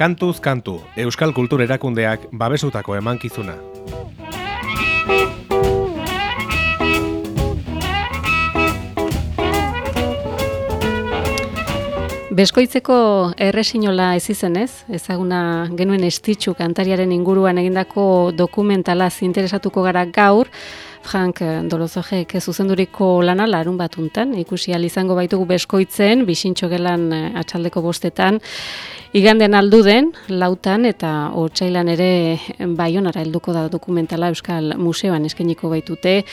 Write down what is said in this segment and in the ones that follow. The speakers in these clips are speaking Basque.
Kantuz kantu, Euskal Kultur Erakundeak babesutako emankizuna. Beskoitzeko erresinola ez izenez, ezaguna genuen estitxu kantariaren inguruan egindako dokumentalaz interesatuko gara gaur, Frank eh, Dolozorek eh, zuzenduriko lana larun batuntan, ikusi izango baitugu beskoitzen, bisintxo gelan eh, atxaldeko bostetan, igandean aldu den, lautan eta otxailan ere baionara helduko da dokumentala Euskal Museoan eskeniko baitute,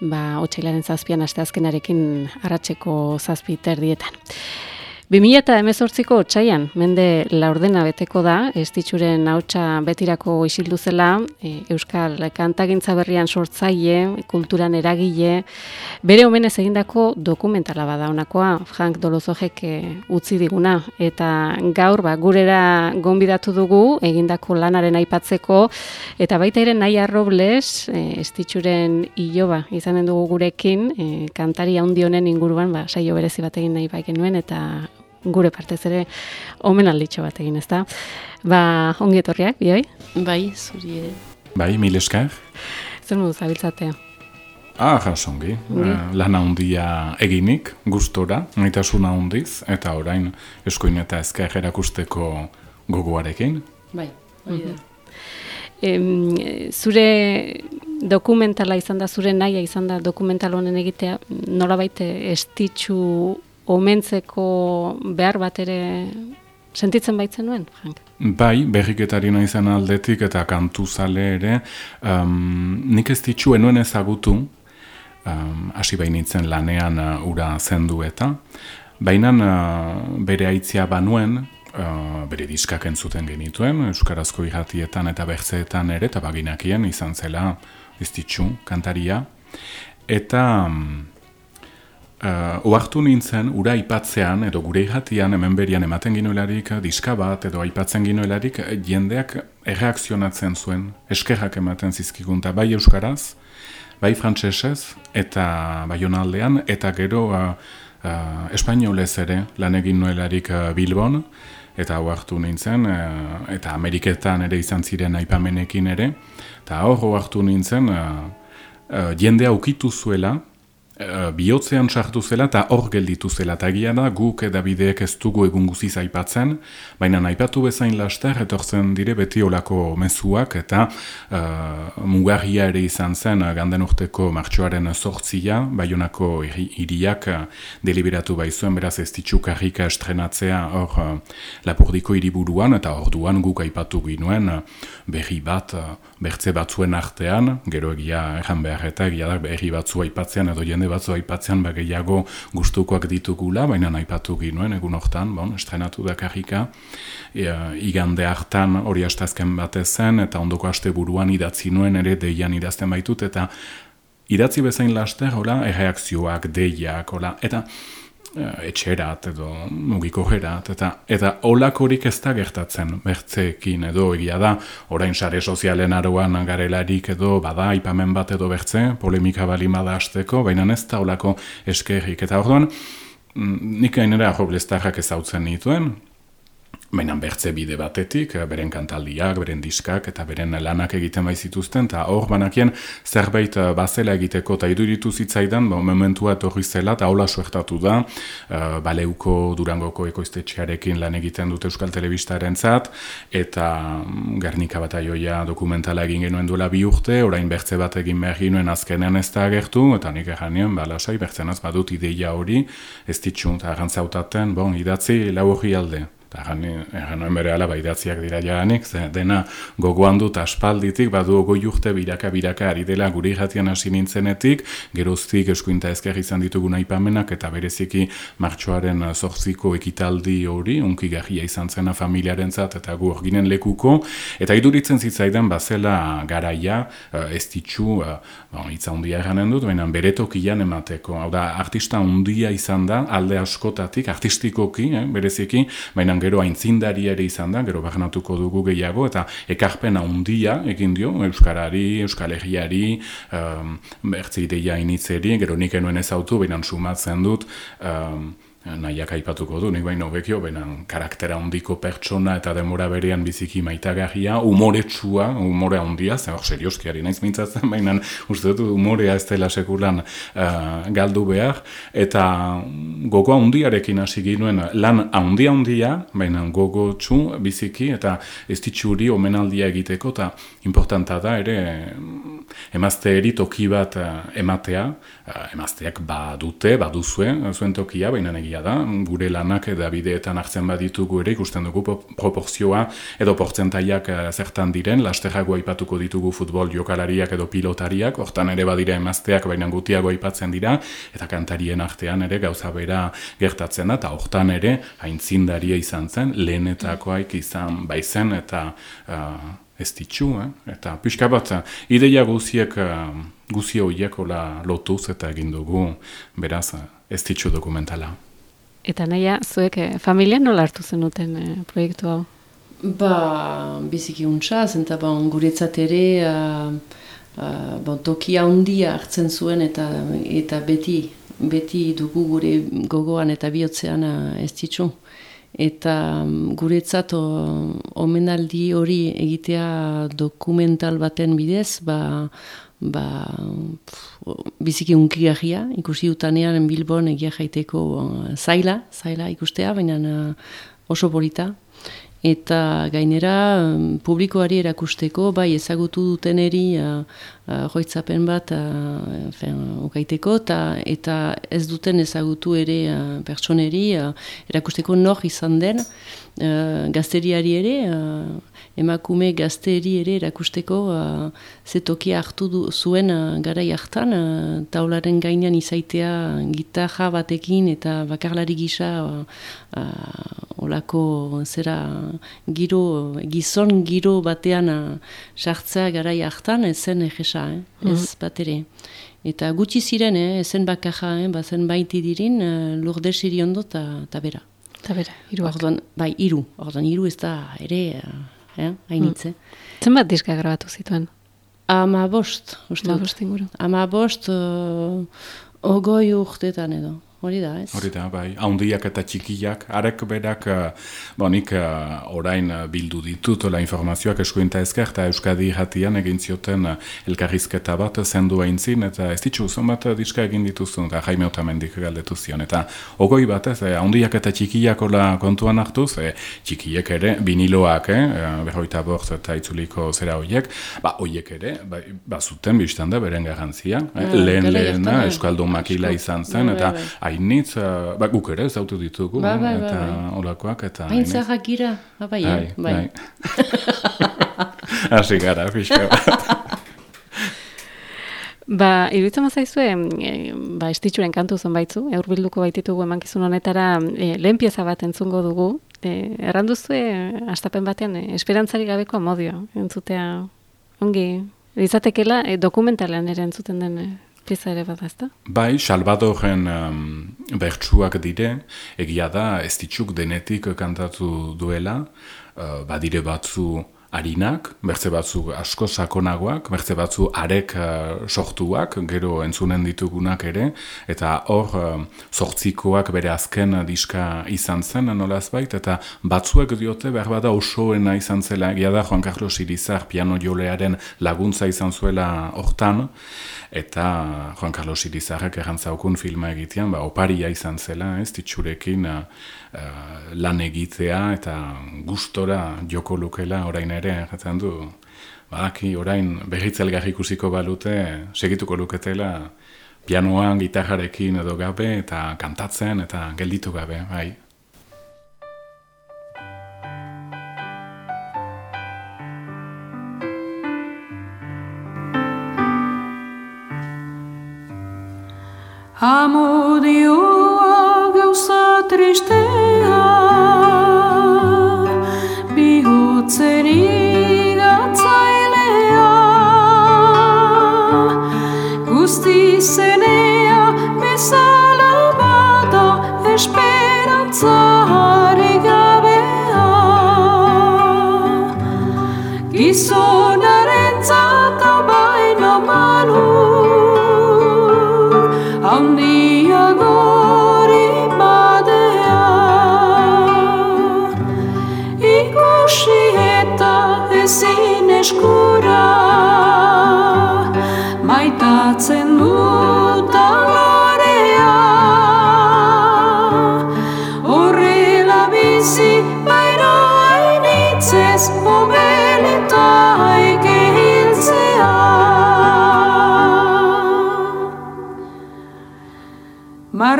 ba, otxailaren zazpian asteazkenarekin arratseko zazpiterdietan. 2018ko otsaian mende laurdena beteko da, estitxuren hautsa betirako isildu zela, e, Euskal Kantagintza Berrian sortzaile, kulturan eragile, bere omenez egindako dokumentala bada honakoa Frank Dolozojek e, utzi diguna. Eta gaur ba gurera gonbidatu dugu egindako lanaren aipatzeko. Eta baita ere Naia Robles, e, estitxuren iloba izanen dugu gurekin, e, kantari hondionen inguruan ba saio berezi bat egin nahi baikenuen eta gure partez ere omen alditxo bat egin, ezta? Ba, ongi etorriak, bioi? Bai, zuri ere. Bai, mil esker. Zer modu zabiltzatea? Ah, jasongi. Uh, lana handia eginik, gustora, maitasuna handiz, eta orain eskoin eta ezker erakusteko gogoarekin. Bai, hori da. zure dokumentala izan da, zure naia izan da dokumental honen egitea, nola baite estitxu omentzeko behar bat ere sentitzen baitzen nuen, Frank? Bai, berriketari nahi zen aldetik eta kantu zale ere, um, nik ez ditxu enuen ezagutu, um, hasi bainitzen lanean uh, ura zendu eta, baina uh, bere aitzia banuen, uh, bere diskak entzuten genituen, Euskarazko irratietan eta bertzeetan ere, eta baginakien izan zela, ez ditxu, kantaria, eta... Um, Uh, oartu nintzen, ura aipatzean, edo gure irratian, hemen berian ematen ginuelarik, diska bat, edo aipatzen ginuelarik, jendeak erreakzionatzen zuen, eskerrak ematen zizkigunta, bai euskaraz, bai frantsesez eta bai onaldean, eta gero uh, uh, espainolez ere, lan egin nuelarik uh, Bilbon, eta oartu nintzen, uh, eta Ameriketan ere izan ziren aipamenekin ere, eta hor oartu nintzen, uh, uh, jendea ukitu zuela, uh, bihotzean sartu zela eta hor gelditu zela. Eta egia da, guk edabideek ez dugu egun guziz aipatzen, baina aipatu bezain laster, etortzen dire beti olako mezuak eta uh, mugarria ere izan zen uh, ganden urteko martxoaren sortzia, baionako iriak uh, deliberatu baizuen, beraz ez ditxukarrika estrenatzea hor uh, lapurdiko hiriburuan eta orduan guk aipatu ginuen uh, berri bat, uh, bertze batzuen artean, gero egia erran behar eta egia da berri batzu aipatzean edo jende batzu aipatzean ba gehiago gustukoak ditugula, baina aipatu ginuen egun hortan, bon, estrenatu da karrika, e, igande hartan hori astazken batez zen, eta ondoko aste buruan idatzi nuen ere deian idazten baitut, eta idatzi bezain laster, hola, erreakzioak, deiak, hola, eta etxerat edo mugiko gerat, eta eta olakorik ez da gertatzen bertzeekin edo egia da, orain sare sozialen aroan garelarik edo bada ipamen bat edo bertze, polemika bali bada azteko, baina ez da olako eskerrik, eta orduan, mm, nik gainera joblestarrak ez hau nituen, Baina bertze bide batetik, beren kantaldiak, beren diskak eta beren lanak egiten bai zituzten, eta hor banakien zerbait eh, bazela egiteko eta iduritu zitzaidan, ba, momentua etorri zela eta hola suertatu da, uh, baleuko durangoko ekoiztetxearekin lan egiten dute Euskal Telebistaren zat, eta mm, Gernika bat aioia dokumentala egin genuen duela bi urte, orain bertze bat egin behar ginuen azkenean ez da agertu, eta nik erranien, ba, lasai, bertzenaz badut ideia hori, ez ditxun, eta bon, idatzi lau hori alde. Eta egan noen bere alaba idatziak dira jaanik, ze dena gogoan dut aspalditik, badu goi urte biraka-biraka ari dela guri jatian hasi nintzenetik, geroztik eskuinta ezker izan ditugu naipamenak eta bereziki martxoaren zortziko ekitaldi hori, unki garria izan zena familiaren zat eta gu ginen lekuko, eta iduritzen zitzaidan bazela garaia, eh, ez ditxu, uh, bon, itza hundia eranen dut, baina beretokian emateko, hau da, artista hundia izan da, alde askotatik, artistikoki, eh, bereziki, baina gero aintzindari ere izan da, gero bagnatuko dugu gehiago, eta ekarpena handia egin dio, Euskarari, Euskal Herriari, um, bertze ideia initzeri, gero nik enuen ez autu, baina sumatzen dut, um, nahiak aipatuko du, nik baino bekio, baina karaktera handiko pertsona eta demora berean biziki maitagarria, umoretsua, umore handia, zen hor serioskiari naiz mintzatzen, baina uste dut umorea ez dela sekulan uh, galdu behar, eta gogo handiarekin hasi ginuen lan handia handia, baina gogo txu biziki, eta ez ditxuri omenaldia egiteko, eta importanta da ere emazte toki bat uh, ematea, uh, emazteak badute, baduzue, zuen tokia, baina egia da, gure lanak eta bideetan hartzen baditugu ere ikusten dugu proporzioa edo portzentaiak uh, zertan diren, lasterrago aipatuko ditugu futbol jokalariak edo pilotariak, hortan ere badira emazteak, baina gutiago aipatzen dira, eta kantarien artean ere gauza bera gertatzen da, eta hortan ere haintzindaria izan zen, lehenetakoaik izan baizen, eta ez ditxu, eh? eta pixka bat, ideia guziek, uh, guzi horiek lotuz eta egin dugu, beraz, ez ditxu dokumentala. Eta naia, zuek eh, familia nola hartu zenuten eh, proiektu hau? Ba, biziki untsa, zenta ba, guretzat ere, uh, uh, bon, tokia handia hartzen zuen eta eta beti, beti dugu gure gogoan eta bihotzean uh, ez ditxu eta mm, guretzat omenaldi hori egitea dokumental baten bidez, ba, ba, biziki unkigarria, ikusi dutanean Bilbon egia jaiteko zaila, zaila ikustea, baina oso polita. Eta gainera um, publikoari erakusteko, bai ezagutu duteneri uh, uh, joitzapen bat uh, fen, ukaiteko, ta, eta ez duten ezagutu ere pertsoneri erakusteko nor izan den uh, gazteriari ere, uh, emakume gazteri ere erakusteko uh, zetokia hartu du, zuen uh, gara jartan, uh, taularen gainean izaitea gitarra batekin eta bakarlari gisa uh, uh, olako zera giro, gizon giro batean uh, sartzea gara jartan, ez zen egesa, eh? ez mm bat ere. Eta gutxi ziren, eh? ezen bakarra, eh? bazen baiti dirin, uh, lurde ondo eta bera. Eta bera, iruak. Orduan, bai, iru. Orduan, iru ez da ere... Eh? hainitze. Mm. Zenbat diska grabatu zituen? Ama bost, uste. Ama bost inguru. Ama bost, uh, ogoi urtetan edo. Hori da, ez? Hori da, bai. Haundiak eta txikiak, arek berak, uh, bonik uh, orain uh, bildu ditut, la informazioak eskuinta ezker, eta Euskadi jatian egin zioten elkarrizketa bat zendu aintzin, eta ez ditxu, bat uh, diska egin dituzun, eta jaime otamendik galdetu zion. Eta ogoi bat, ez, haundiak eta txikiak ola kontuan hartuz, e, txikiek ere, biniloak, eh, berroita bortz eta itzuliko zera horiek, ba, horiek ere, ba, ba zuten biztan da, beren garantzia, eh? Ah, lehen lehena, Euskaldun makila izan zen, bai, eta bai, bai hainitz, uh, ba, guk ere zautu ditugu, ba, ba, eta ba, olakoak, eta hain zahak gira, ba, bai, bai. bai. Asi gara, pixka Ba, iruditzen mazaizue, e, ba, estitxuren kantu zen baitzu, eurbilduko baititugu emankizun honetara e, lehen pieza bat entzungo dugu, e, erranduzue, astapen batean, e, esperantzari gabeko amodio, entzutea, ongi, izatekela, e, dokumentalean ere entzuten den pieza ere bada, ezta? Bai, Salvadoren um, bertsuak dire, egia da, ez ditxuk denetik kantatu duela, uh, badire batzu harinak, bertze batzu asko sakonagoak, bertze batzu arek uh, sortuak, gero entzunen ditugunak ere, eta hor sortzikoak bere azken diska izan zen, nolaz bait, eta batzuek diote behar bada osoena izan zela, egia da Juan Carlos Irizar piano jolearen laguntza izan zuela hortan, eta Juan Carlos Irizarek errantzaukun filma egitean, ba, oparia izan zela, ez, ditxurekin uh, lan egitea eta gustora joko lukela orain ere, jatzen du, badaki orain berritzelgar ikusiko balute, segituko luketela, pianoan, gitarrarekin edo gabe, eta kantatzen, eta gelditu gabe, bai. Amodioa gauza tristea Bihotzen igatzailea Guzti zenea bezala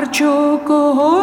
بچوں کو ہو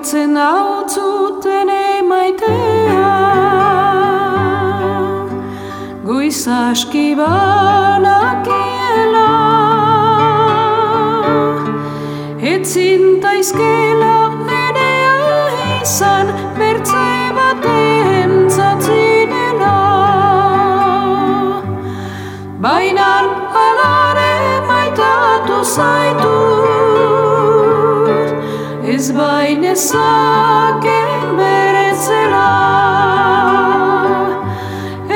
Aitortzen hau zuten emaitea. Goiz aski banakiela Etzin taizkela enea izan Bertze baten zatzinela Bainan alare maitatu zaitut Ez bainezaken beretzela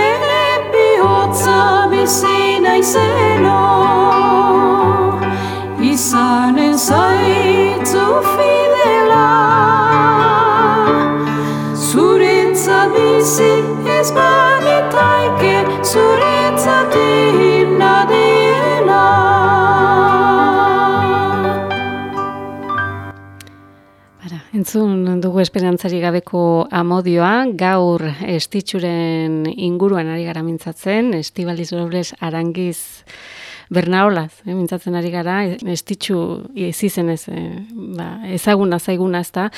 Ere bihotza bizi naizeno entzun dugu esperantzari gabeko amodioa, gaur estitxuren inguruan ari gara mintzatzen, Estibaliz Robles Arangiz Bernaolaz, eh, mintzatzen ari gara, estitxu izizenez, eh, ba, ezaguna zaiguna ez da.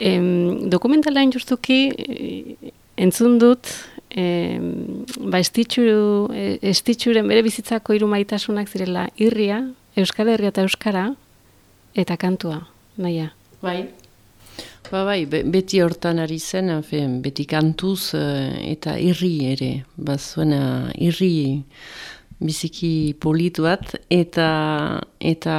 Em, dokumentalean justuki eh, entzun dut, em, ba, estitxu, eh, estitxuren bere bizitzako hiru maitasunak zirela irria, Euskal Herria eta Euskara, eta kantua, naia. Bai. Ba bai, be- beti hortan ari zen, afen, beti kantuz eh, eta irri ere. Bazuen eh, irri biziki politu bat eta eta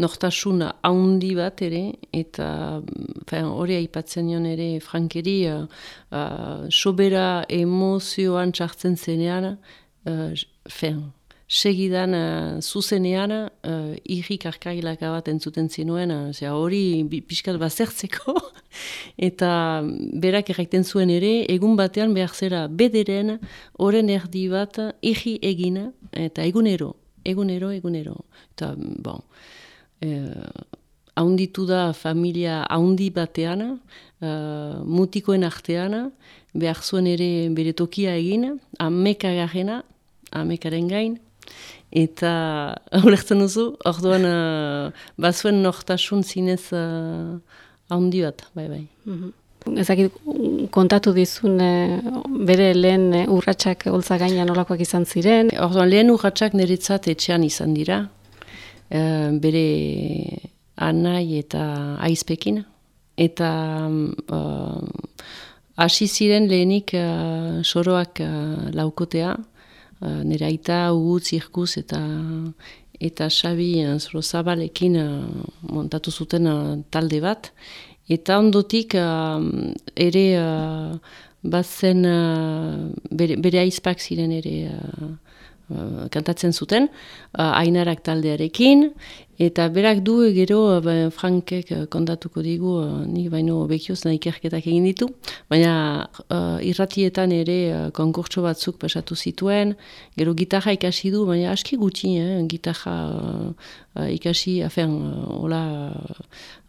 nortasun haundi bat ere eta fen, hori aipatzen nion ere frankeri uh, uh, sobera emozioan txartzen zenean uh, fen, segidan uh, zuzenean uh, irri karkailaka bat entzuten zinuen, uh, zera, hori pixkat bazertzeko, eta berak erraiten zuen ere, egun batean behar zera bederen, oren erdi bat irri egin, eta egunero, egunero, egunero. Eta, bon, eh, haunditu da familia haundi batean, uh, mutikoen artean, behar zuen ere bere tokia egin, ameka amekaren gain, eta ulertzen duzu, orduan uh, bazuen nortasun zinez uh, haundi bat, bai bai. Ezakit kontatu dizun eh, bere lehen eh, urratsak holtza gaina nolakoak izan ziren. Orduan lehen urratsak niretzat etxean izan dira, eh, bere anai eta aizpekin, eta uh, hasi ziren lehenik uh, soroak uh, laukotea, uh, nire aita ugu zirkuz eta eta Xabi uh, zoro zabalekin uh, montatu zuten uh, talde bat, eta ondotik uh, ere bazen bere, bere aizpak ziren ere kantatzen zuten, ainarak taldearekin, eta berak du gero uh, ba, Frankek uh, kontatuko digu, uh, nik baino bekioz nahi ikerketak egin ditu, baina uh, irratietan ere uh, konkurtso batzuk pasatu zituen, gero gitarra ikasi du, baina aski gutxi, eh, gitarra uh, ikasi, afen, hola,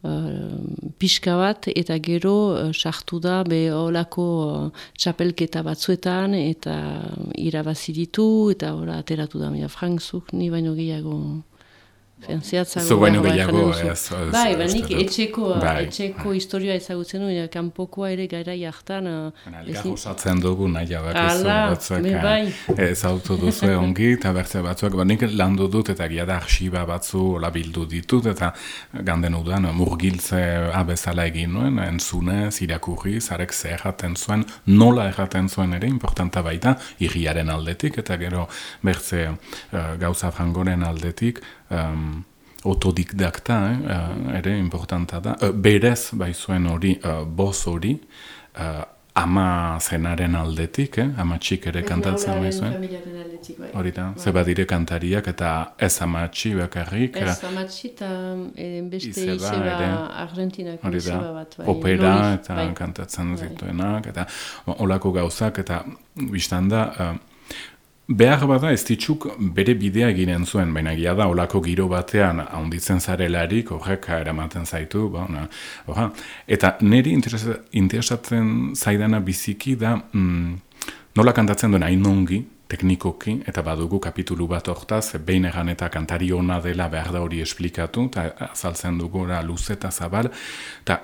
uh, pixka bat, eta gero uh, da be holako uh, txapelketa batzuetan, eta irabazi ditu, eta hola ateratu da, baina Frank zuk ni baino gehiago Zehatzago Zu baino behar gehiago, ez, ez, Bai, ez ba, nik dut. etxeko, Bai, etxeko historia ezagutzen du, kanpokoa ere gaira jartan. Elgar osatzen dugu nahi abakizu Ala, batzuek be bai. eh, ezautu duzu ongi eta bertze batzuek, ba, nik landu dut eta gia da arxiba batzu hola bildu ditut eta ganden udan murgiltze abezala egin nuen, entzunez, irakurri, zarek ze erraten zuen, nola erraten zuen ere, importanta baita, irriaren aldetik eta gero bertze eh, gauza frangoren aldetik, um, autodidakta eh, ere importanta da. Eh, berez bai zuen hori, uh, boz hori, eh, ama zenaren aldetik, eh? ama txik ere kantatzen bai zuen. Hori da, ze badire kantariak eta ez amatxi bakarrik. Ez, amatxi eta eh, beste Izeba izeba, ere. Argentinako Hori da, izeba bat. Bai. opera Lori, eta bai. kantatzen Bai. zituenak, eta olako gauzak, eta biztan da, eh, behar bada ez ditxuk bere bidea eginen zuen, baina gira da olako giro batean haunditzen zarelarik horrek eramaten zaitu, ba, ona, orra. eta niri interesa- interesatzen zaidana biziki da mm, nola kantatzen duen hain ongi, teknikoki, eta badugu kapitulu bat hortaz, behin egan eta kantari ona dela behar da hori esplikatu, eta azaltzen dugu ora luze eta zabal, eta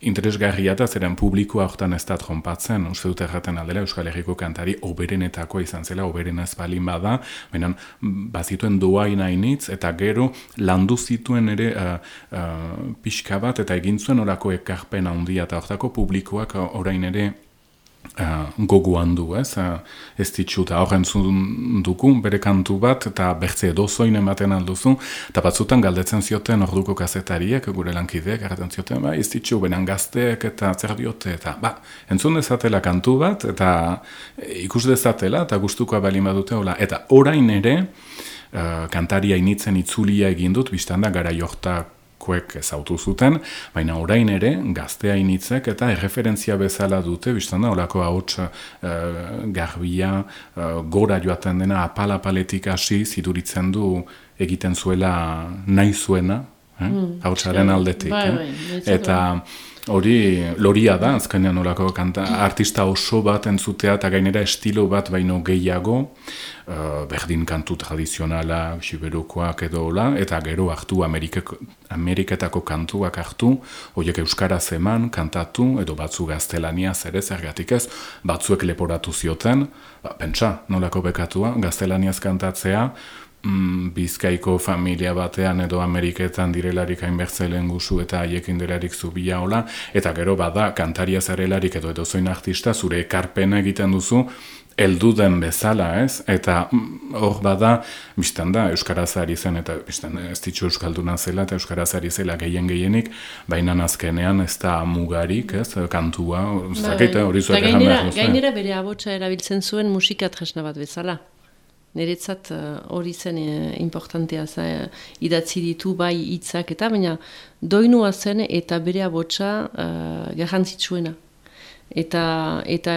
interesgarria da, zeren publikoa hortan ez da trompatzen, uste dut erraten aldela Euskal Herriko kantari oberenetakoa izan zela, oberen ez balin bada, baina bazituen doain hainitz, eta gero landu zituen ere uh, uh, pixka bat, eta egin zuen orako ekarpen handia, eta hortako publikoak orain ere uh, gogoan du, ez? Uh, ez ditxu, eta horren dugu bere kantu bat, eta bertze edo zoin ematen alduzu, eta batzutan galdetzen zioten orduko kazetariek, gure lankideek, erraten zioten, ba, ez ditxu, benan gazteek eta zer diote, eta, ba, entzun dezatela kantu bat, eta e, ikus dezatela, eta gustukoa balin badute, hola, eta orain ere, uh, kantaria initzen itzulia egin dut, biztan da, gara jortak koek ezautu zuten, baina orain ere gaztea initzek eta erreferentzia bezala dute, biztan da, olako hauts uh, garbia, uh, gora joaten dena, apal-apaletik hasi ziduritzen du egiten zuela nahi zuena, eh? hautsaren aldetik. Bai, eh? bai. Eta hori loria da, azkenean olako kanta, artista oso bat entzutea eta gainera estilo bat baino gehiago, uh, berdin kantu tradizionala, siberukoak edo hola, eta gero hartu Amerikeko, Ameriketako kantuak hartu, horiek euskaraz eman, kantatu, edo batzu gaztelaniaz ere, zergatik ez, batzuek leporatu zioten, ba, pentsa, nolako bekatua, gaztelaniaz kantatzea, mm, bizkaiko familia batean edo Ameriketan direlarik hainbertzelen guzu eta haiekin delarik zubia hola, eta gero bada kantaria zarelarik edo edozoin artista zure ekarpena egiten duzu, heldu den bezala, ez? Eta mm, hor bada, biztan da, Euskaraz ari zen, eta biztan ez ditxu Euskalduna zela, eta Euskaraz ari zela gehien gehienik, baina azkenean ez da mugarik, ez? Kantua, ez dakit, Bai. hori zuek egan gainera, behar duzue. gainera bere abotsa erabiltzen zuen musika tresna bat bezala. Niretzat eh, hori zen eh, importantea za, eh, idatzi ditu bai hitzak eta baina doinua zen eta bere abotsa uh, garrantzitsuena. Eta, eta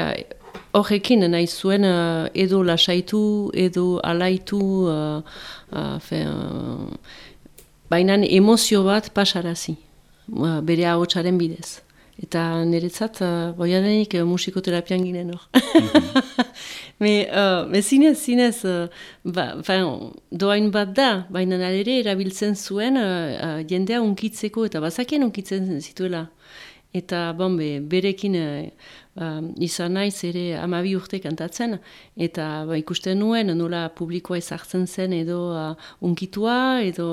horrekin nahi zuen eh, edo lasaitu, edo alaitu, uh, uh, fe, uh, baina emozio bat pasarazi, uh, bere ahotsaren bidez. Eta niretzat, uh, boiadenik uh, musikoterapian ginen hor. me, uh, me zinez, zinez, uh, ba, fin, doain bat da, baina ere erabiltzen zuen uh, uh, jendea unkitzeko eta bazakien unkitzen zituela. Eta bon, be, berekin uh, izan naiz ere amabi urte kantatzen, eta ba, ikusten nuen nola publikoa ezartzen zen edo uh, unkitua, edo,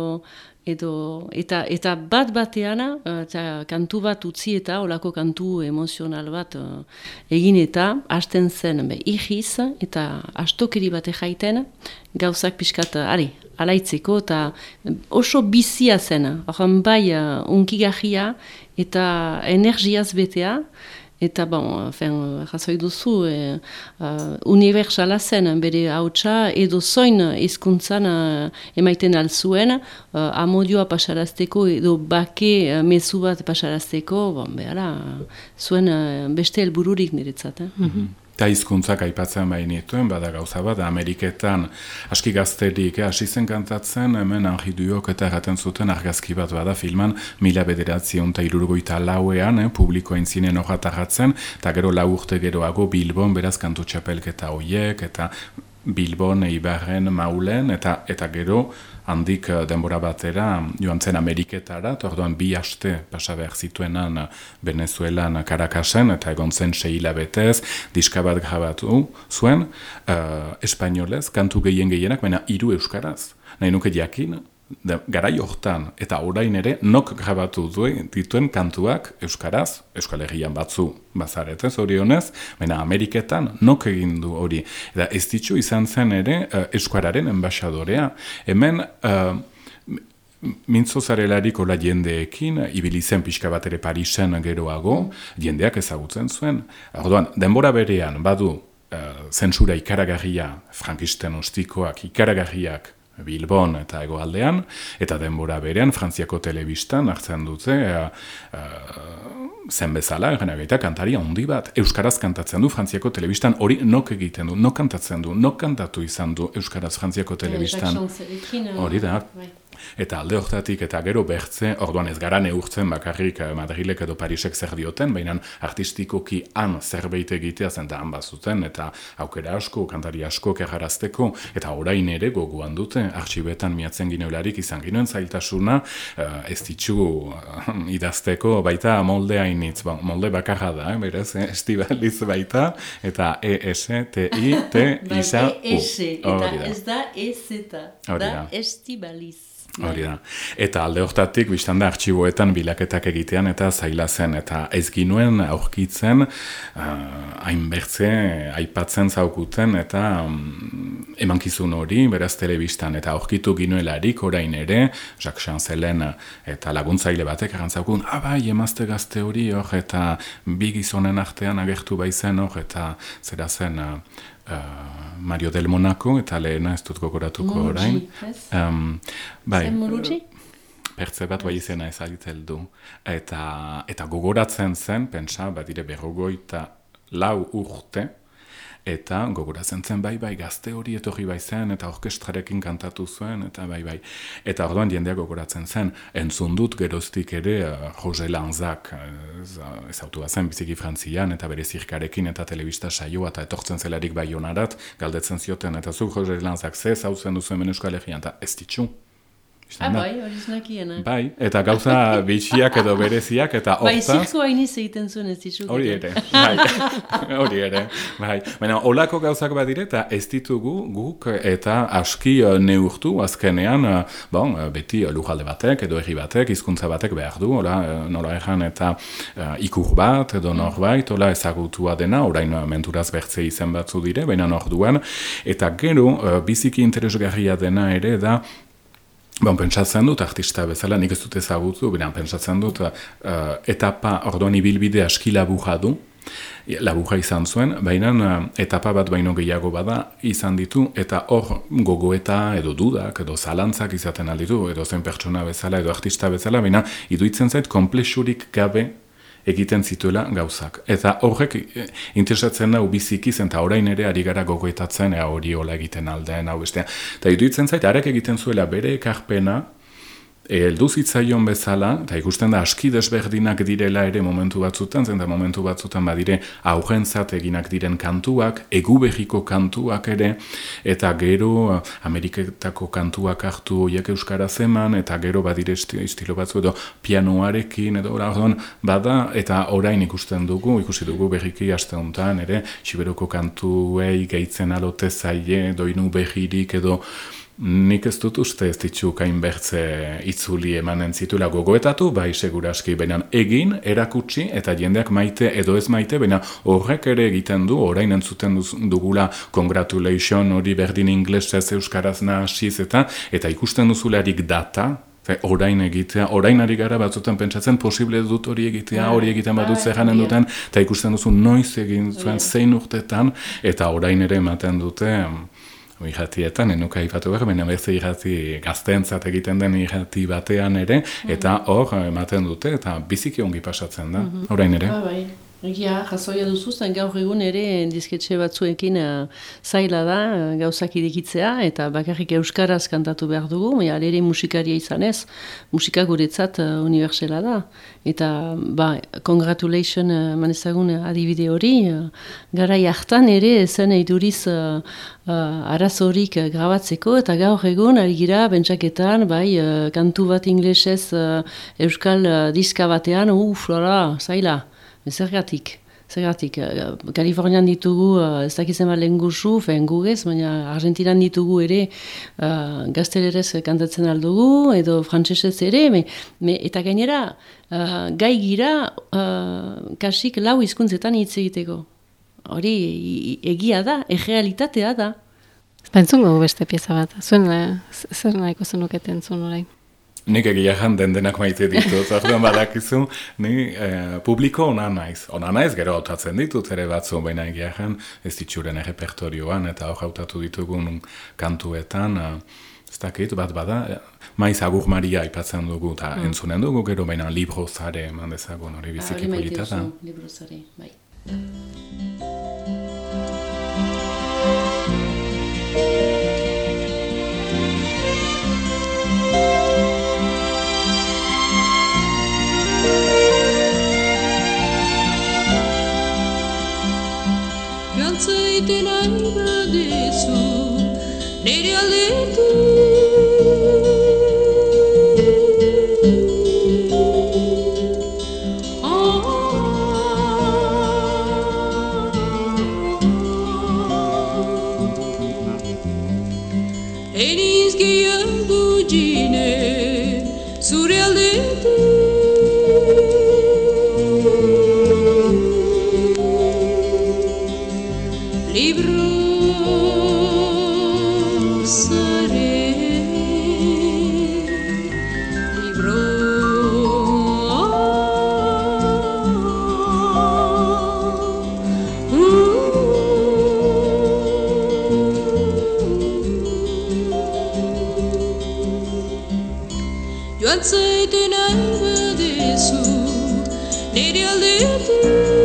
edo eta, eta bat batean, uh, eta kantu bat utzi eta olako kantu emozional bat uh, egin eta hasten zen be, ihiz eta astokeri bat jaiten gauzak pixkat, uh, ari, alaitzeko eta oso bizia zen, horren bai uh, unkigarria eta energiaz betea, Eta, bon, fen, razoi duzu, e, uh, universala zen, bere hautsa, edo zoin izkuntzan uh, emaiten alzuen, uh, amodioa pasarazteko, edo bake uh, mezu bat pasarazteko, bon, behara, zuen uh, beste helbururik niretzat. Eh? Eta hizkuntzak aipatzen bainituen, bada gauza bat, Ameriketan aski gazterik, eh, zen kantatzen, hemen Henri Duok eta erraten zuten argazki bat bada filman, mila bederatzion eta irurgoita lauean, eh, publikoa intzinen horatarratzen, eta gero lau urte geroago Bilbon, beraz kantu txapelketa hoiek, eta Bilbon, Eibarren, Maulen, eta eta gero handik eh, denbora batera joan zen Ameriketara, eta orduan bi haste pasa behar zituenan eh, Venezuelan Caracasen, eta egon zen sei hilabetez, diska bat grabatu zuen, uh, espainolez, kantu gehien gehienak, baina hiru euskaraz. Nahi nuke jakin, da, garai hortan eta orain ere nok grabatu duen dituen kantuak euskaraz, euskal herrian batzu bazaretez hori honez, baina Ameriketan nok egin du hori. Eta ez ditu izan zen ere uh, euskararen enbaixadorea. Hemen uh, Mintzo zarelarik hola jendeekin, ibili pixka bat ere Parisen geroago, jendeak ezagutzen zuen. Orduan, denbora berean, badu, uh, zentsura ikaragarria, frankisten ostikoak, ikaragarriak Bilbon eta egoaldean, eta denbora berean Frantziako telebistan hartzen dute uh, uh, zen bezala, egena kantari handi bat. Euskaraz kantatzen du Frantziako telebistan, hori nok egiten du, nok kantatzen du, nok kantatu izan du Euskaraz Frantziako telebistan. Hori da. Bai. Eta alde hortatik eta gero bertze, orduan ez gara neurtzen bakarrik eh, Madrilek edo Parisek zer dioten, baina artistikoki han zerbait egitea zen da han bazuten, eta aukera asko, kantari asko kerrarazteko, eta orain ere goguan dute, arxibetan miatzen gineularik izan ginoen zailtasuna, uh, ez ditxu uh, idazteko baita moldea initz, bon, molde bakarra da, eh, berez, eh, estibaliz baita, eta E-S-T-I-T-I-S-A-U. Eta ez da E-Z, da estibaliz. Hori da. Eta alde hortatik, biztan da, artxiboetan bilaketak egitean eta zaila zen. Eta ez ginuen aurkitzen, uh, hainbertze, aipatzen zaukuten eta um, emankizun hori, beraz telebistan. Eta aurkitu ginuelarik orain ere, Jacques Chancelen eta laguntzaile batek erantzaukun, ah bai, emazte gazte hori hor, eta bi gizonen artean agertu baizen hor, eta zera zen... Uh, uh, Mario del Monaco, eta lehena ez dut gogoratuko orain. Um, bai, Pertze bat bai izena ez du. Eta, eta gogoratzen zen, pentsa, bat dire berrogoita lau urte, eta gogoratzen zen bai bai gazte hori etorri bai zen eta orkestrarekin kantatu zuen eta bai bai. Eta orduan jendeak gogoratzen zen. Entzun dut geroztik ere uh, Jose Lanzak uh, ez autua zen biziki frantzian eta bere zirkarekin eta telebista saioa eta etortzen zelarik bai honarat galdetzen zioten. Eta zu Jose Lanzak ze zautzen duzu hemen euskal eta ez ditxu Ah, bai, hori znakiena. Bai, eta gauza bitxiak edo bereziak, eta horta... Bai, zirko hainiz egiten zuen ez ditzu. Hori ere, bai, hori ere, bai. Baina, olako gauzak badire, eta ez ditugu guk eta aski uh, neurtu azkenean, uh, bon, uh, beti lujalde batek, edo erri batek, hizkuntza batek behar du, ola, nola ejan eta ikur bat, edo mm. norbait, ola ezagutua dena, orain menturaz bertze izen batzu dire, baina nor eta gero, biziki interesgarria dena ere, da, Bon, pentsatzen dut, artista bezala, nik ez dut ezagutu, bera, pentsatzen dut, uh, etapa orduan ibilbide aski laburra du, laburra izan zuen, baina uh, etapa bat baino gehiago bada izan ditu, eta hor gogoeta edo dudak, edo zalantzak izaten alditu, edo zen pertsona bezala, edo artista bezala, baina iduitzen zait, komplexurik gabe egiten zituela gauzak. Eta horrek eh, interesatzen da biziki zen, eta orain ere ari gara gogoetatzen, hori hola egiten aldean, hau bestea. Eta iduitzen zait, arek egiten zuela bere ekarpena, heldu zitzaion bezala, eta ikusten da aski desberdinak direla ere momentu batzutan, zen da momentu batzutan badire aurrentzat eginak diren kantuak, egu behiko kantuak ere, eta gero Ameriketako kantuak hartu oiek euskara zeman, eta gero badire estilo batzu edo pianoarekin, edo orduan, bada, eta orain ikusten dugu, ikusi dugu berriki aste honetan, ere, siberoko kantuei gehitzen alote zaie, doinu behirik edo, Nik ez dut uste ez ditzu kain bertze itzuli emanen zituela gogoetatu, bai seguraski, baina egin, erakutsi, eta jendeak maite edo ez maite, baina horrek ere egiten du, orain entzuten dugula congratulation hori berdin inglesez euskaraz nahasiz eta, eta ikusten duzularik data, orain egitea, orain ari gara batzutan pentsatzen posible dut hori egitea, bai, hori egiten badut bai, zerranen duten, eta ikusten duzu noiz egin zuen zein urtetan, eta orain ere ematen dute, irratietan, enuka ipatu behar, baina beste irrati gazteentzat egiten den irrati batean ere, eta hor ematen dute, eta biziki ongi pasatzen da, mhm. orain ere. Ba, bai. Ja, jasoia duzu, zen gaur egun ere disketxe batzuekin uh, zaila da uh, gauzak irekitzea eta bakarrik euskaraz kantatu behar dugu, baina ere musikaria izanez, musika guretzat uh, universela da. Eta, ba, congratulation uh, manezagun adibide hori, uh, gara jartan ere zen eiduriz uh, uh, arazorik uh, grabatzeko eta gaur egun ari gira bentsaketan, bai, uh, kantu bat inglesez uh, euskal uh, diska batean, uh, flora, zaila. Zergatik, zergatik. Uh, Kalifornian ditugu, uh, ez dakitzen bat lehen guzu, fen gugez, baina Argentinan ditugu ere uh, gaztelerez kantatzen aldugu, edo frantsesez ere, me, me, eta gainera, uh, gai gira, uh, kasik lau hizkuntzetan hitz egiteko. Hori egia da, egealitatea da. Bentzungo beste pieza bat, zuen, zer nahiko zenuketen zuen orain? Nik egia jan den denak maite ditut, orduan badakizu, ni eh, publiko ona naiz. Ona naiz, gero hautatzen ditut ere batzu, baina egia jan ez ditxuren errepertorioan, eta hor hautatu ditugun kantuetan, eh, ez dakit, bat bada, eh, maiz agur maria ipatzen dugu, eta mm. entzunen dugu, gero baina libro zare, eman dezagun, hori biziki polita da. Libro zare, bai. Galtzaite nahi badezu nire aldetik nire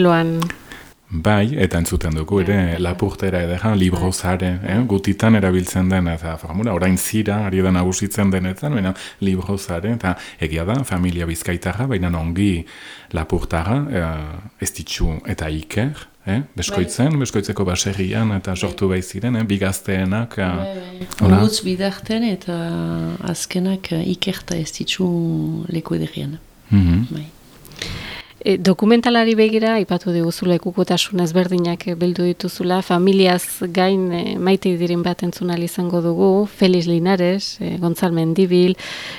Viniloan Bai, eta entzuten dugu ere lapurtera edejan, librozare, eh? gutitan erabiltzen den, eta formula, orain zira, ari da nagusitzen denetan, baina librozare, eta egia da, familia bizkaitarra, baina ongi lapurtara, eh, ez ditxu eta iker, eh? beskoitzen, beskoitzeko baserrian, eta sortu bai ziren, eh? bigazteenak. Eh, hola. Gutz bidarten eta azkenak eh, ikerta ez ditzu leku ederian. Mhm. Bai. E, dokumentalari begira, ipatu diguzula ekukotasun ezberdinak bildu dituzula, familiaz gain e, maite diren bat entzunal izango dugu, Feliz Linares, e, Gontzal Mendibil,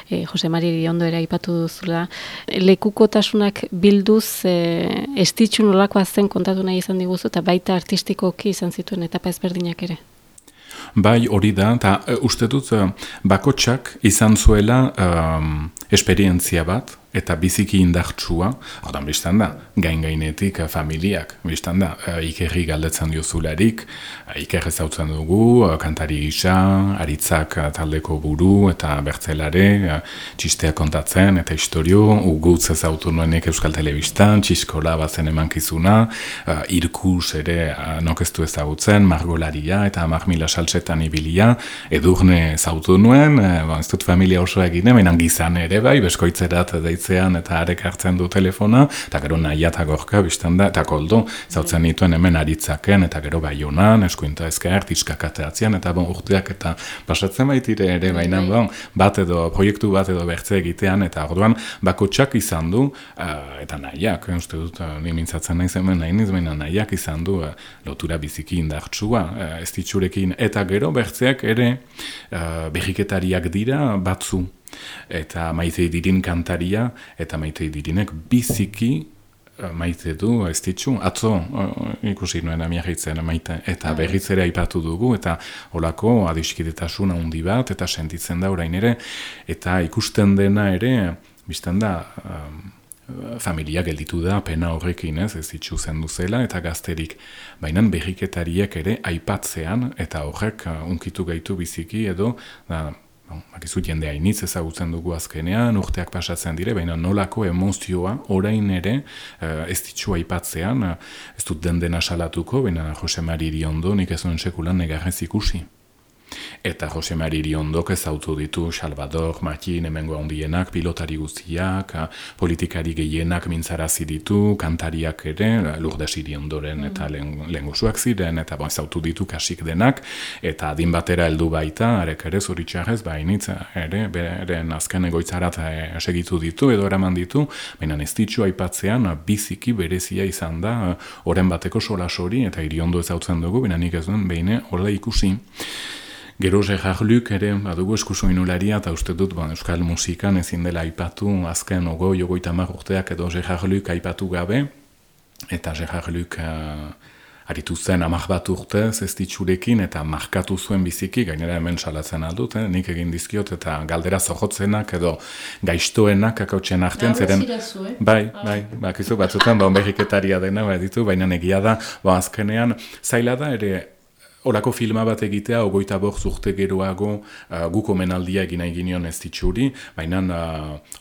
e, Jose Mari Ondo ere ipatu duzula. Lekukotasunak bilduz e, estitxu nolakoa zen kontatu nahi izan diguzu, eta baita artistikoki izan zituen etapa ezberdinak ere. Bai, hori da, eta e, uste dut e, bakotsak izan zuela um, esperientzia bat, eta biziki indartsua, ordan biztan da, gain-gainetik eh, familiak, biztan da, uh, ikerri galdetzen diozularik, uh, iker ezautzen dugu, kantari gisa, aritzak taldeko buru, eta bertzelare, txisteak kontatzen, eta historio, ugutz ezautu nuenik Euskal Telebistan, txiskola bazen emankizuna, irkus ere nokeztu ezagutzen, margolaria, eta amak mila saltsetan ibilia, edurne ezautu nuen, uh, ez dut familia oso egine, mainan gizan ere bai, beskoitzerat deitzean eta arek hartzen du telefona, eta gero nahi eta gorka biztan da, eta koldo, zautzen nituen hemen aritzaken, eta gero bai honan, eskuinta ezker, tiskakateatzean, eta bon, urteak eta pasatzen baitire ere, baina bon, bat edo, proiektu bat edo bertze egitean, eta orduan bakotsak izan du, uh, eta nahiak, eh, uste dut, uh, ni mintzatzen nahi zen, nahi niz, baina nahiak izan du, uh, lotura biziki indartsua, uh, ez ditzurekin, eta gero bertzeak ere, uh, berriketariak dira batzu, eta maite dirin kantaria, eta maite dirinek biziki eh, maite du, ez ditxu, atzo eh, ikusi nuen amiagitzen maite, eta berriz ere aipatu dugu, eta olako adiskidetasun handi bat, eta sentitzen da orain ere, eta ikusten dena ere, bizten da, um, familia gelditu da pena horrekin ez, ez ditxu zendu zela eta gazterik. Baina berriketariek ere aipatzean eta horrek uh, unkitu gaitu biziki edo da, bon, bakizu jende hainitz ezagutzen dugu azkenean, urteak pasatzen dire, baina nolako emozioa orain ere uh, ez ditxu aipatzean, ez dut den dena salatuko, baina Jose Mari Iriondo nik ez duen sekulan negarrez ikusi. Eta Jose Mari Iriondok ezautu ditu Salvador, Makin, hemengo handienak, pilotari guztiak, politikari gehienak mintzarazi ditu, kantariak ere, Lourdes Iriondoren eta lengusuak ziren, eta bon, ezautu ditu kasik denak, eta adin batera heldu baita, arek ere zuritxarrez, bainitz, ere, beren azken egoitzarat eh, segitu ditu, edo eraman ditu, baina ez ditxu aipatzean, biziki berezia izan da, oren bateko solasori, eta Iriondo ezautzen dugu, baina nik ez duen, behine, hola ikusi. Gero Gerard ere badugu eskusoinularia eta uste dut bon, euskal musikan ezin dela aipatu azken ogo jogoita urteak edo Gerard aipatu gabe eta Gerard Luc uh, aritu zen amak bat urtez ez ditxurekin eta markatu zuen biziki gainera hemen salatzen aldut, eh? nik egin dizkiot eta galdera zohotzenak edo gaiztoenak kakautzen artean zeren eh? bai, bai, bakizu batzutan ba, onberriketaria dena bai ditu, baina negia da ba, azkenean zaila da ere Horako filma bat egitea, ogoita borz urte geroago uh, guko menaldia egin nahi ginion ez ditxuri, baina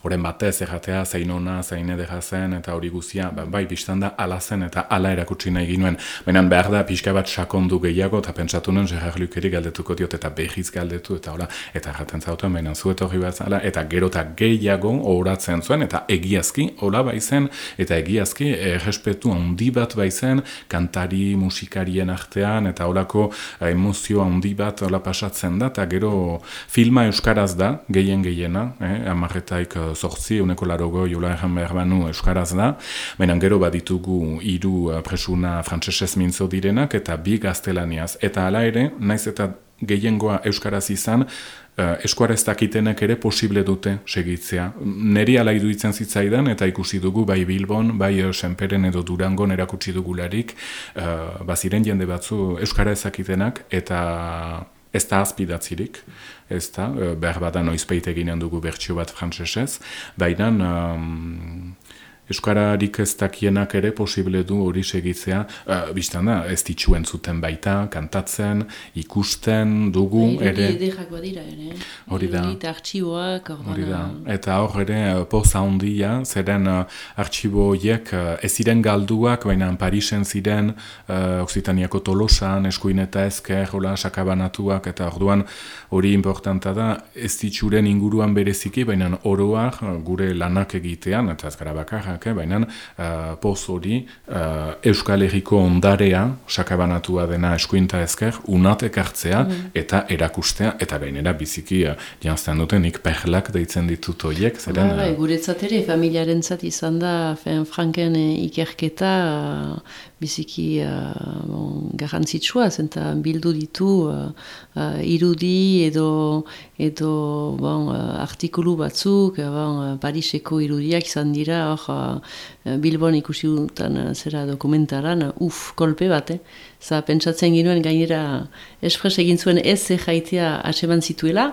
horren uh, batez erratea zain ona, zain edera zen, eta hori guzia, ba, bai, biztan da, ala zen eta ala erakutsi nahi ginuen. Baina behar da, pixka bat sakondu gehiago, eta pentsatu nuen, Gerard Lukeri galdetuko diot, eta behiz galdetu, eta hola, eta erraten zauten, baina zuet hori bat zala, eta gero eta gehiago horatzen zuen, eta egiazki, hola baizen, eta egiazki, errespetu handi bat baizen, kantari, musikarien artean, eta horako emozio handi bat hola pasatzen da, eta gero filma euskaraz da, gehien gehiena, eh, amarretaik zortzi, uneko larogo jola erran behar banu euskaraz da, baina gero baditugu hiru eh, presuna frantsesez mintzo direnak, eta bi gaztelaniaz, eta hala ere, naiz eta gehiengoa euskaraz izan, eskuara ez dakitenek ere posible dute segitzea. Neri ala iduitzen zitzaidan eta ikusi dugu bai Bilbon, bai uh, Senperen edo Durangon erakutsi dugularik, uh, baziren jende batzu euskara ezakitenak eta ez da azpidatzirik, ez da, behar badan oizpeite ginen dugu bertsio bat frantsesez, baina um, Euskararik ez dakienak ere posible du hori segitzea, uh, biztan da, ez ditxuen zuten baita, kantatzen, ikusten, dugu, Bai, ere. Irudi ederrak badira ere. Hori da. Eta artxiboak, Hori da, ordena. eta hor ere eh, poza handia, zeren uh, artxibo horiek uh, ez ziren galduak, baina Parisen ziren, uh, Oksitaniako tolosan, eskuin eta ezker, hola, sakabanatuak, eta orduan hori importanta da, ez ditxuren inguruan bereziki, baina oroak uh, gure lanak egitean, eta ez gara bakarrak, eh, baina uh, poz hori uh, Euskal Herriko ondarea, sakabanatua dena eskuin eta ezker, unatek hartzea, eta erakustea, eta gainera biziki uh, janzten duten nik perlak deitzen ditut horiek, zeren... Bai, eh, guretzat ere, familiaren zat izan da, fen, Franken eh, ikerketa eh, biziki uh, bon, garrantzitsua, zenta bildu ditu uh, uh, irudi edo, edo bon, uh, artikulu batzuk, uh, bon, uh, Pariseko irudiak izan dira, hor uh, Bilbon ikusi dutan uh, zera dokumentaran, uh, uf, kolpe bat, eh? Za, pentsatzen ginuen gainera espres egin zuen ez ze jaitea atseman zituela,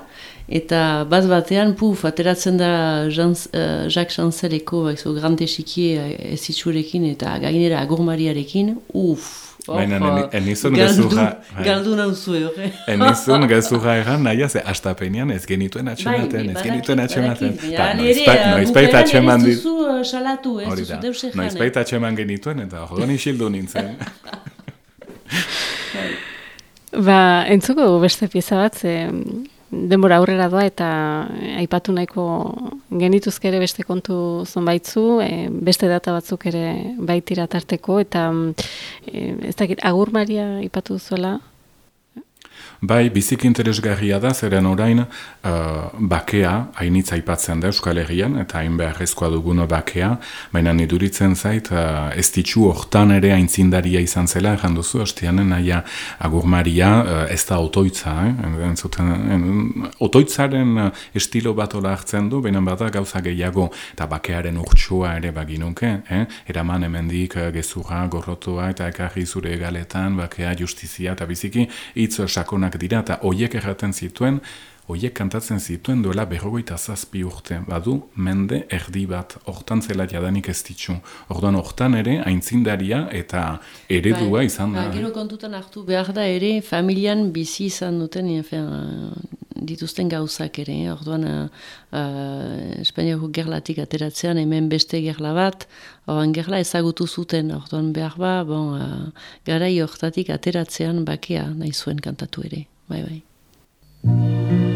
eta bat batean, puf, ateratzen da Jans, uh, Jacques Chanceleko so, grande esikie ez zitsurekin eta gainera agurmariarekin, uf, Baina uh, eni- enizun galdu- gezurra, bai. Galdu nauzue, horre. Enizun gezurra egan naia, ze astapenean ez genituen atxematen, ez genituen atxematen. Noizbait, noizbait atxeman Ez dit, duzu uh, salatu, ez hori duzu deus ejan. noizbait atxeman genituen, eta orduan isildu nintzen. Ba, entzuko beste pieza bat, ze denbora aurrera doa eta aipatu nahiko genituzke ere beste kontu zonbaitzu, e, beste data batzuk ere baitira tarteko, eta e, ez dakit, agur Maria aipatu duzuela, Bai, bizik interesgarria da, zeren orain uh, bakea, hainitza aipatzen da Euskal Herrian, eta hain beharrezkoa dugun bakea, baina niduritzen zait, uh, ez ditxu hortan ere aintzindaria izan zela, erran duzu, ostianen naia agurmaria, uh, ez da otoitza, eh? Entzuten, en, otoitzaren estilo bat ola hartzen du, baina bada gauza gehiago, eta bakearen urtsua ere baginuke, eh? eraman hemendik gezurra, gorrotoa, eta ekarri zure egaletan, bakea, justizia, eta biziki hitz sakonak dira, eta hoiek erraten zituen, hoiek kantatzen zituen duela berrogeita zazpi urte, badu mende erdi bat, hortan zela jadanik ez ditxu. Orduan hortan ere, aintzindaria eta eredua Bai, izan da. ba, gero kontutan hartu behar da ere, familian bizi izan duten, efen, dituzten gauzak ere. eh. Orduan, uh, uh, Espainiako gerlatik ateratzean, hemen beste gerla bat, orduan gerla ezagutu zuten, orduan behar ba, bon, uh, garai hortatik ateratzean bakea nahi zuen kantatu ere. Bai, bai.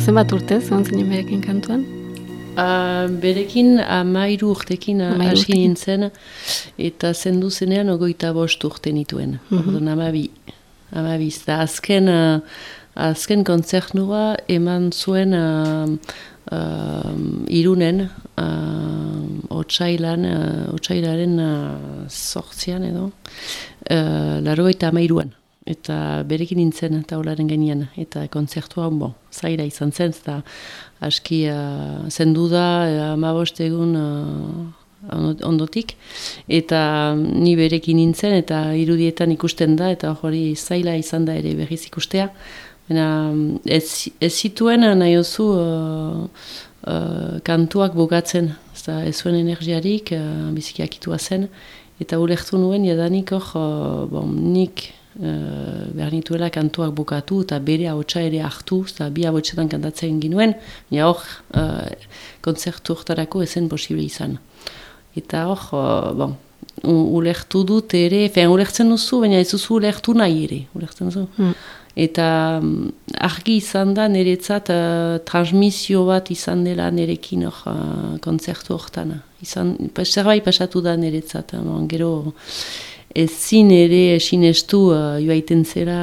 Zenbat urtez, egon zinen berekin kantuan? Uh, berekin amairu urtekin hasi nintzen eta zendu zenean ogoita bost urte nituen. Mm -hmm. amabi. Amabi. Eta azken, uh, azken kontzertnua eman zuen uh, uh, irunen uh, otsailan, uh, otsailaren uh, sortzian edo uh, laro eta amairuan. Eta berekin nintzen taularen gainean, eta kontzertua bon, zaira izan zen, eta aski uh, zendu da uh, amabost egun uh, ondotik, eta ni berekin nintzen, eta irudietan ikusten da, eta hori zaila izan da ere berriz ikustea. Baina ez, ez zituen nahi oso uh, uh, kantuak bukatzen, Zta, ez zuen energiarik, uh, biziki akitua zen, eta ulertu nuen, jadanik hor, uh, bon, nik uh, behar nituela kantuak bukatu eta bere ahotsa ere hartu, eta bi ahotsetan kantatzen ginuen, ja hor, uh, konzertu hortarako ezen posible izan. Eta hor, uh, bon, ulertu dut ere, fen, ulertzen duzu, baina ez duzu ulertu nahi ere, ulertzen duzu. Mm. Eta argi izan da niretzat uh, transmisio bat izan dela nirekin hor uh, konzertu hortan. Izan, zerbait pasatu da niretzat, uh, gero ezin ere sinestu uh, joaiten zera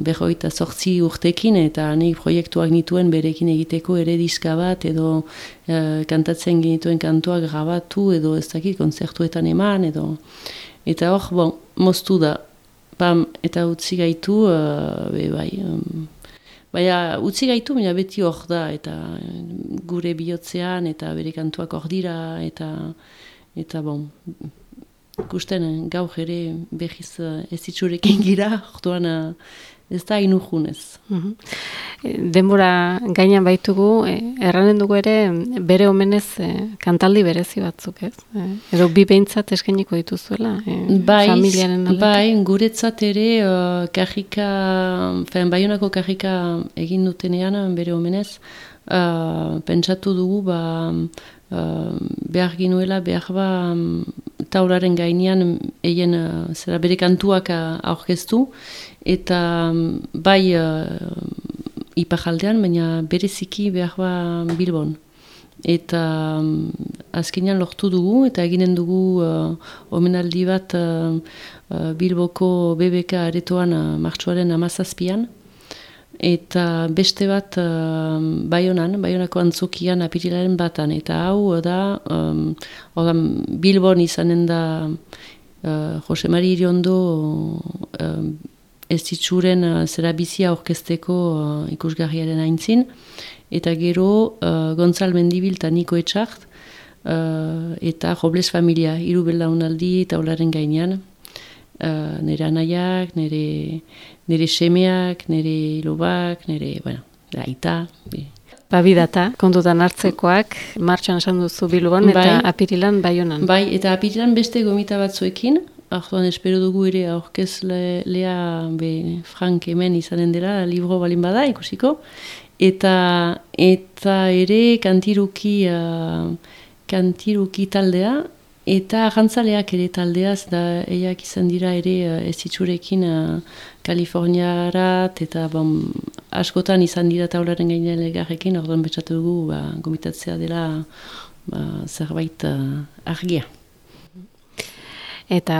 berroita sortzi urtekin eta nik proiektuak nituen berekin egiteko ere diska bat edo uh, kantatzen genituen kantuak grabatu edo ez dakit konzertuetan eman edo eta hor, bon, moztu da. Pam, eta utzi gaitu uh, be, bai, um, Baina, utzi gaitu, baina beti hor da, eta eh, gure bihotzean, eta bere kantuak hor dira, eta, eta bon, ikusten eh, gaur ere behiz eh, ez itxurekin gira, orduan eh, ez da inujunez. Mhm. E, Denbora gainan baitugu, erranen dugu ere bere omenez kantaldi berezi batzuk, ez? Edo bi behintzat eskainiko dituzuela, e, Bai, familiaren aldetik. bai, guretzat ere uh, kajika, fen, baionako kajika egin dutenean bere omenez, uh, pentsatu dugu ba, uh, behar ginuela, behar ba um, taularen gainean eien uh, zera bere kantuak aurkeztu, eta um, bai uh, ipajaldean, baina bereziki behar ba Bilbon. Eta um, azkenean lortu dugu eta eginen dugu uh, omenaldi bat uh, Bilboko BBK aretoan uh, martxoaren amazazpian eta beste bat uh, Baionan, Baionako antzokian apirilaren batan eta hau da um, odan, Bilbon izanen da uh, Jose Mari Iriondo uh, ez ditzuren uh, zera bizia orkesteko uh, ikusgarriaren aintzin eta gero uh, Gonzal Mendibil eta Niko Etxart uh, eta Robles Familia, hiru belaunaldi taularen gainean. Uh, nire anaiak, nire, nire semeak, nire ilobak, nire, bueno, aita. bi. Babidata, kontutan hartzekoak, martxan esan duzu Bilbon eta Bai. apirilan Baionan. Bai, eta apirilan beste gomita batzuekin, Orduan espero dugu ere aurkezle lea be, Frank hemen izanen dela, libro balin bada ikusiko. Eta, eta ere kantiruki, uh, kantiruki taldea, eta agantzaleak ere taldeaz, da eiak izan dira ere uh, ez itxurekin uh, Kaliforniarat, eta bon, askotan izan dira taularen gainean elgarrekin, orduan betxatu dugu ba, gomitatzea dela ba, zerbait uh, argia. Eta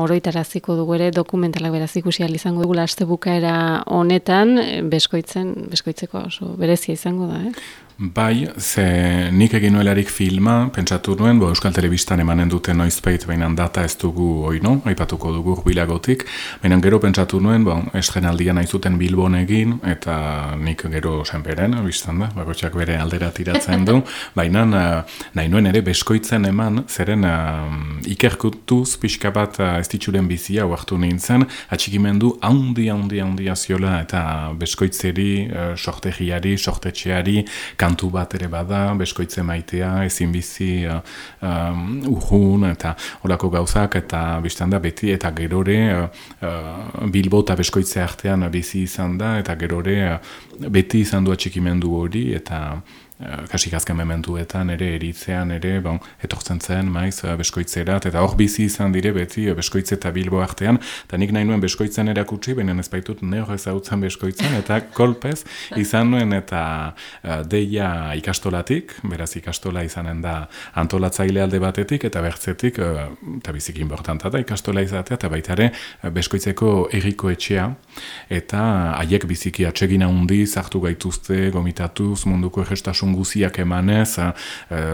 oroitaraziko dugu ere dokumentalak beraz ikusi ahal izango dugu aste bukaera honetan, eh, beskoitzen, beskoitzeko oso berezia izango da, eh? Bai, ze nik egin nuelarik filma, pentsatu nuen, bo, Euskal Telebistan emanen dute noizpeit, baina data ez dugu oino, aipatuko dugu bilagotik, baina gero pentsatu nuen, bo, estrenaldian aizuten Bilbon egin, eta nik gero senperen, biztan da, bakotxak bere aldera tiratzen du, baina nahi nuen ere beskoitzen eman, zeren uh, ikerkutuz pixka bat uh, ez ditxuren bizia hartu nintzen, atxikimendu haundi, haundi, haundi aziola, eta beskoitzeri, uh, sortegiari, sortetxeari, kantu bat ere bada, beskoitze maitea, ezin bizi uh, um, urrun, eta horako gauzak, eta biztan da beti, eta gerore uh, uh, Bilbo eta beskoitze artean bizi izan da, eta gerore uh, beti izan du atxikimendu hori, eta eh, kasik azken mementuetan ere eritzean ere bon, etortzen zen maiz eh, beskoitzerat eta hor bizi izan dire beti eh, beskoitze eta bilbo artean eta nik nahi nuen beskoitzen erakutsi baina ez baitut ne hor ezagutzen beskoitzen eta kolpez izan nuen eta eh, deia ikastolatik beraz ikastola izanen da antolatzaile alde batetik eta bertzetik eh, eta biziki importanta da ikastola izatea eta baita ere eh, beskoitzeko erriko etxea eta haiek biziki atsegin handi hartu gaituzte gomitatuz munduko errestasun guziak emanez eh,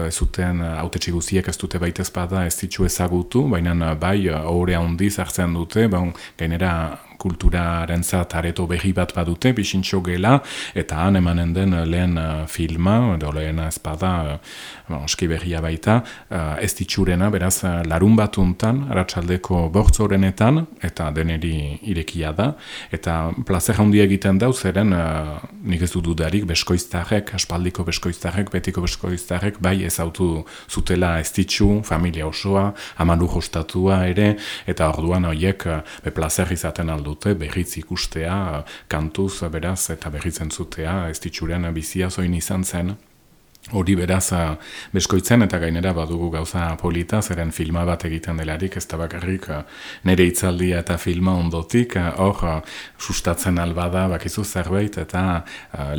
ez zuten autetxi guziek ez dute baita ezpada ez ditxu ezagutu baina bai ohore handiz hartzen dute bon, gainera kulturaren zat areto berri bat badute, bisintxo gela, eta han emanen den lehen uh, filma, edo lehen ezpada, uh, oski berria baita, uh, ez ditxurena, beraz, larun batuntan, aratsaldeko bortzorenetan, eta deneri irekia da, eta plazer handia egiten dau, zeren nik ez dudarik, beskoiztarrek, aspaldiko beskoiztarrek, betiko beskoiztarrek, bai ez autu zutela ez ditxu, familia osoa, amalu jostatua ere, eta orduan horiek uh, be plazer izaten aldu dute berriz ikustea, kantuz beraz eta berriz entzutea, ez ditxuren bizia zoin izan zen. Hori beraz beskoitzen eta gainera badugu gauza polita, zeren filma bat egiten delarik, ez da bakarrik nire itzaldia eta filma ondotik, hor sustatzen albada bakizu zerbait eta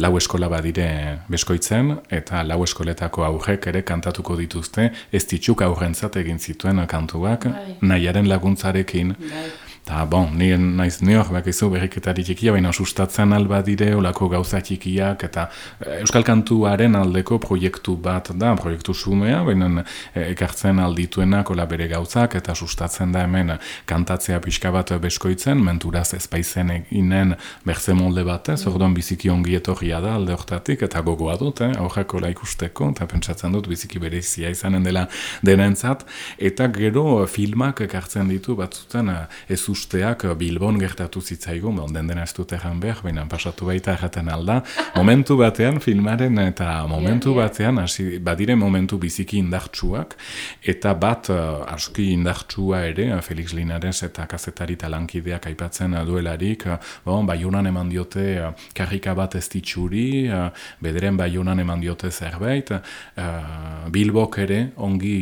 lau eskola badire beskoitzen, eta lau eskoletako aurrek ere kantatuko dituzte, ez ditxuk aurrentzat egin zituen kantuak, Bai. nahiaren laguntzarekin. Bai. Ta, bon, ni naiz nior, bakizu berriketari txikia, baina sustatzen alba dire, olako gauza txikiak, eta eh, Euskal Kantuaren aldeko proiektu bat da, proiektu sumea, baina eh, ekartzen aldituenak ola bere gauzak, eta sustatzen da hemen kantatzea pixka bat beskoitzen, menturaz ezpaizen eginen berze molde batez, orduan biziki ongi etorria da alde hortatik, eta gogoa dut, eh, aurrak ikusteko, eta pentsatzen dut biziki berezia izanen dela denentzat, eta gero filmak ekartzen ditu batzutan eh, ez usteak Bilbon gertatu zitzaigun, bon, den dena ez dut egan behar, baina pasatu baita erraten alda, momentu batean filmaren eta momentu batean, hasi, badire momentu biziki indartsuak, eta bat uh, aski indartsua ere, uh, Felix Linares eta kazetari talankideak aipatzen duelarik, uh, bon, baiunan eman diote uh, karrika bat ez ditxuri, uh, bederen baiunan eman diote zerbait, uh, Bilbok ere ongi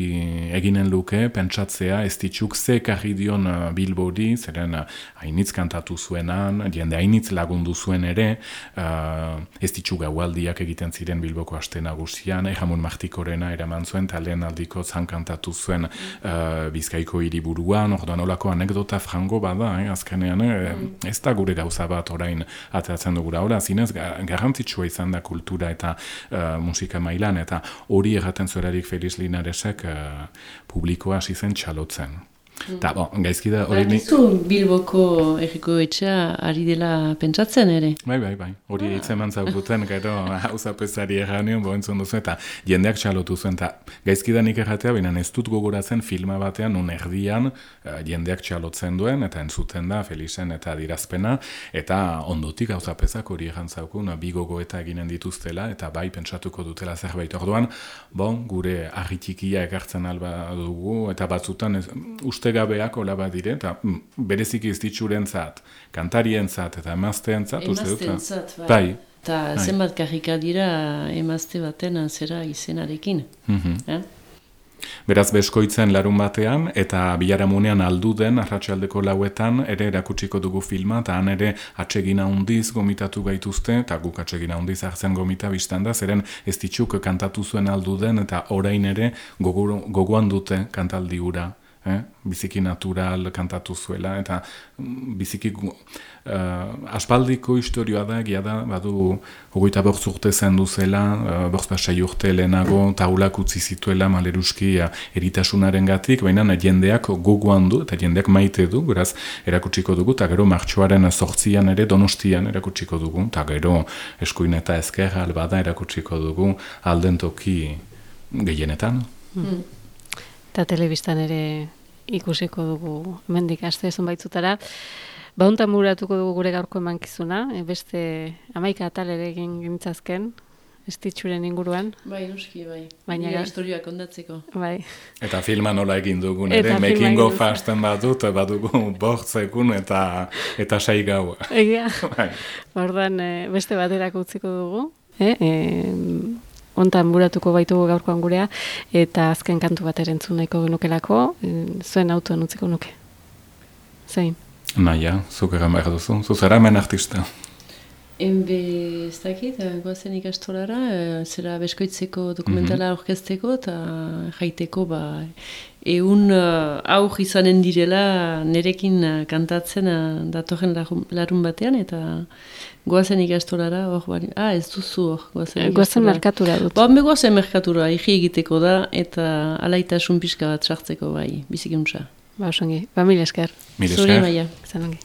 eginen luke, pentsatzea ez ditxuk ze karri dion Bilbori, zeren uh, hainitz kantatu zuenan, jende hainitz lagundu zuen ere, uh, ez ditxu gaualdiak egiten ziren Bilboko aste nagusian, Ejamun Martikorena eraman zuen, eta lehen aldiko zan kantatu zuen uh, Bizkaiko hiriburuan, orduan olako anekdota frango bada, eh, azkenean, eh, ez da gure gauza bat orain ateratzen dugura, ora, zinez, ga- garrantzitsua izan da kultura eta uh, musika mailan, eta hori erraten zuerarik Feliz Linaresek uh, publikoa hasi zen txalotzen. Eta, bon, gaizki da, hori ni... Bakizu Bilboko erriko etxea ari dela pentsatzen ere. Bai, bai, bai. Hori hitz eman zaukuten, gero hauzapezari erranio, bo entzun duzu, eta jendeak txalotu zuen, eta gaizki da nik erratea, baina ez dut gogoratzen filma batean, nun erdian, eh, jendeak txalotzen duen, eta entzuten da, Felixen eta dirazpena, eta ondotik hauzapezak hori erran zaukun, bi gogo eta eginen dituztela, eta bai pentsatuko dutela zerbait orduan, bon, gure argi txikia ekartzen alba dugu, eta batzutan ez, ustegabeak hola badire, eta mm, bereziki ez ditxurentzat, kantarientzat eta emazteentzat, uste dut. Emazteentzat, bai. Bai. Eta Bai. zenbat karrika dira emazte baten zera izenarekin. Mhm. Eh? Beraz beskoitzen larun batean eta biharamunean aldu den arratsaldeko lauetan ere erakutsiko dugu filma eta han ere atsegina handiz gomitatu gaituzte eta guk atsegina handiz hartzen gomita biztan da zeren ez ditxuk kantatu zuen aldu den eta orain ere gogo, gogoan dute kantaldi hura. Eh? biziki natural kantatu zuela eta mm, biziki eh, aspaldiko historioa da egia da badu hogeita bortz urte zendu zela uh, bortz pasai urte lehenago taulak utzi zituela maleruski uh, eritasunaren gatik baina jendeak gogoan du eta jendeak maite du beraz erakutsiko dugu eta gero martxoaren sortzian ere donostian erakutsiko dugu eta gero eskuin eta ezker albada erakutsiko dugu alden toki gehienetan Eta telebistan ere ikusiko dugu mendik aste zonbaitzutara. Bauntan muratuko dugu gure gaurko emankizuna, e, beste amaika atal ere egin gintzazken, estitxuren inguruan, Bai, noski, bai. Baina Nire ga- historioak ondatzeko. bai. Eta filma nola egin dugun ere, duzu. fasten badut, badugu bortzekun eta eta sai gau. Egia, Bai. orduan e, beste baterako utziko dugu. E, e, ontan buratuko baitugu gaurkoan gurea, eta azken kantu bat erentzun nahiko genukelako, eh, zuen autoan utziko nuke. Zein? Naia, zuk egan behar duzu, zu zara hemen artista. Enbe, ez dakit, eh, goazen ikastolara, eh, zera beskoitzeko dokumentala orkesteko eta jaiteko ba, egun uh, aur izanen direla nerekin eh, kantatzen uh, datorren larun, larun batean eta goazen ikastolara, hor bari, ah, ez duzu hor, goazen Eh, Goazen ikastolara. merkatura dut. Ba, me goazen merkatura, egi egiteko da eta alaitasun pixka bat sartzeko bai, bizikuntza. Ba, osongi. Ba, mil esker. Mil Zure esker. maia. Izan ongi.